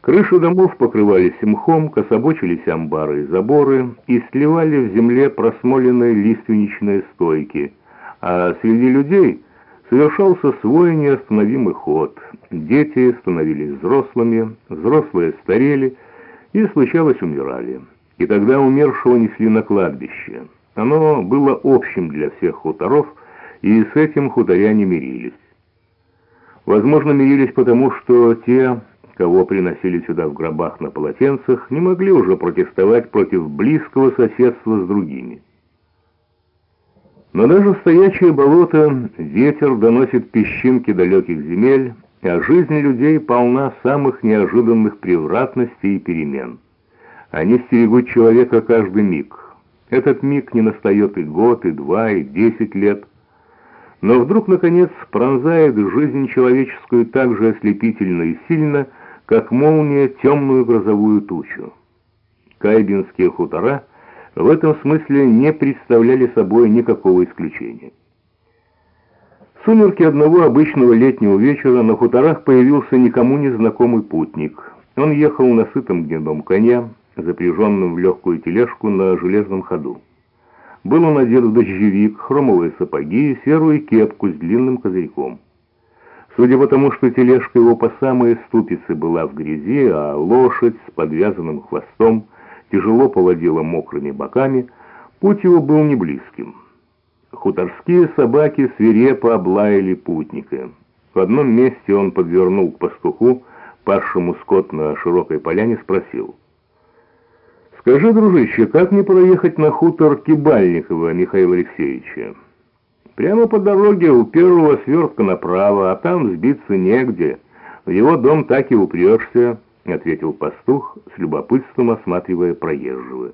Крыши домов покрывались мхом, кособочились амбары и заборы и сливали в земле просмоленные лиственничные стойки, а среди людей совершался свой неостановимый ход. Дети становились взрослыми, взрослые старели и, случалось, умирали. И тогда умершего несли на кладбище. Оно было общим для всех хуторов, и с этим хуторяне мирились. Возможно, мирились потому, что те, кого приносили сюда в гробах на полотенцах, не могли уже протестовать против близкого соседства с другими. Но даже в стоячее болото ветер доносит песчинки далеких земель, а жизнь людей полна самых неожиданных превратностей и перемен. Они стерегут человека каждый миг. Этот миг не настает и год, и два, и десять лет. Но вдруг, наконец, пронзает жизнь человеческую так же ослепительно и сильно, как молния темную грозовую тучу. Кайбинские хутора в этом смысле не представляли собой никакого исключения. В сумерки одного обычного летнего вечера на хуторах появился никому не знакомый путник. Он ехал на сытом гнедом коня, запряженным в легкую тележку на железном ходу. Был он одет в дождевик, хромовые сапоги и серую кепку с длинным козырьком. Судя по тому, что тележка его по самые ступицы была в грязи, а лошадь с подвязанным хвостом тяжело поводила мокрыми боками, путь его был не близким. Хуторские собаки свирепо облаяли путника. В одном месте он подвернул к пастуху, пасшему скот на широкой поляне, спросил. «Скажи, дружище, как мне проехать на хутор Кибальникова Михаила Алексеевича?» Прямо по дороге у первого свертка направо, а там сбиться негде. В его дом так и упрешься, — ответил пастух, с любопытством осматривая проезжего.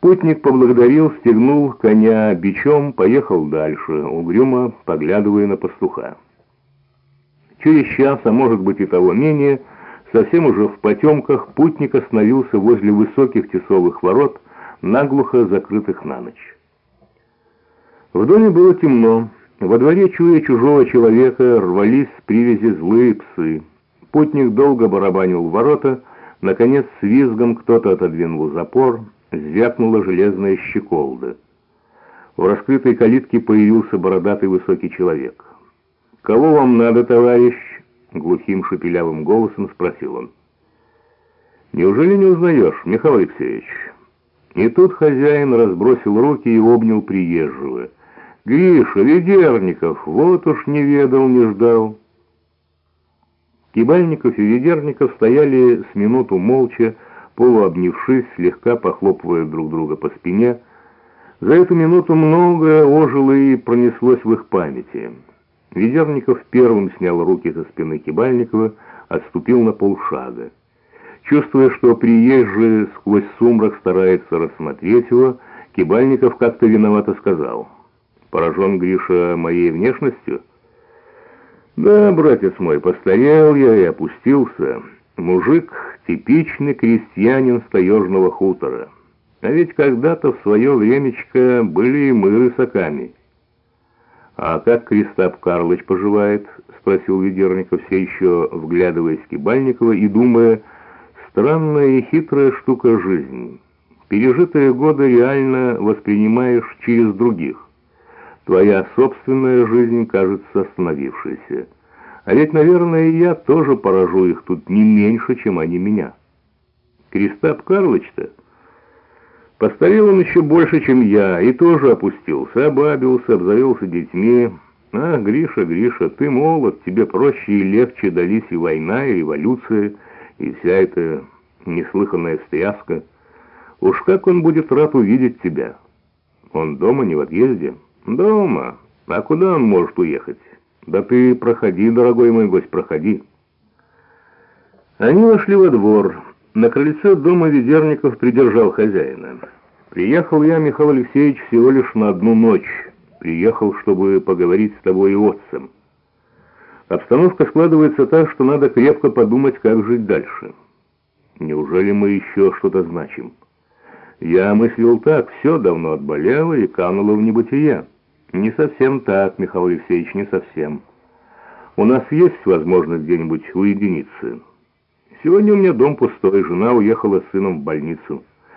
Путник поблагодарил, стегнул коня бичом, поехал дальше, угрюмо поглядывая на пастуха. Через час, а может быть и того менее, совсем уже в потемках, путник остановился возле высоких тесовых ворот, наглухо закрытых на ночь. В доме было темно. Во дворе, чуя чужого человека, рвались с привязи злые псы. Путник долго барабанил в ворота. Наконец, с визгом кто-то отодвинул запор. Звякнула железная щеколда. В раскрытой калитке появился бородатый высокий человек. «Кого вам надо, товарищ?» — глухим шепелявым голосом спросил он. «Неужели не узнаешь, Михаил Алексеевич?» И тут хозяин разбросил руки и обнял приезжего — Гриша, Ведерников, вот уж не ведал, не ждал. Кибальников и Ведерников стояли с минуту молча, полуобнившись, слегка похлопывая друг друга по спине. За эту минуту многое ожило и пронеслось в их памяти. Ведерников первым снял руки со спины Кибальникова, отступил на полшага. Чувствуя, что приезжий сквозь сумрак старается рассмотреть его, Кибальников как-то виновато сказал — Поражен Гриша моей внешностью? Да, братец мой, постарел я и опустился. Мужик — типичный крестьянин с таежного хутора. А ведь когда-то в свое времечко были и мы рысаками. «А как Кристап Карлыч поживает?» — спросил Ведерников, все еще вглядываясь в Кибальникова и думая, «странная и хитрая штука жизнь. Пережитые годы реально воспринимаешь через других». Твоя собственная жизнь кажется остановившейся. А ведь, наверное, и я тоже поражу их тут не меньше, чем они меня. Кристап Карлыч-то... Постарел он еще больше, чем я, и тоже опустился, обабился, обзавелся детьми. А, Гриша, Гриша, ты молод, тебе проще и легче дались и война, и революция, и вся эта неслыханная стряска. Уж как он будет рад увидеть тебя. Он дома, не в отъезде». «Дома. А куда он может уехать? Да ты проходи, дорогой мой гость, проходи». Они вошли во двор. На крыльце дома Ведерников придержал хозяина. «Приехал я, Михаил Алексеевич, всего лишь на одну ночь. Приехал, чтобы поговорить с тобой и отцем. Обстановка складывается так, что надо крепко подумать, как жить дальше. Неужели мы еще что-то значим?» Я мыслил так, все давно отболело и кануло в небытие. Не совсем так, Михаил Алексеевич, не совсем. У нас есть возможность где-нибудь уединиться. Сегодня у меня дом пустой, жена уехала с сыном в больницу.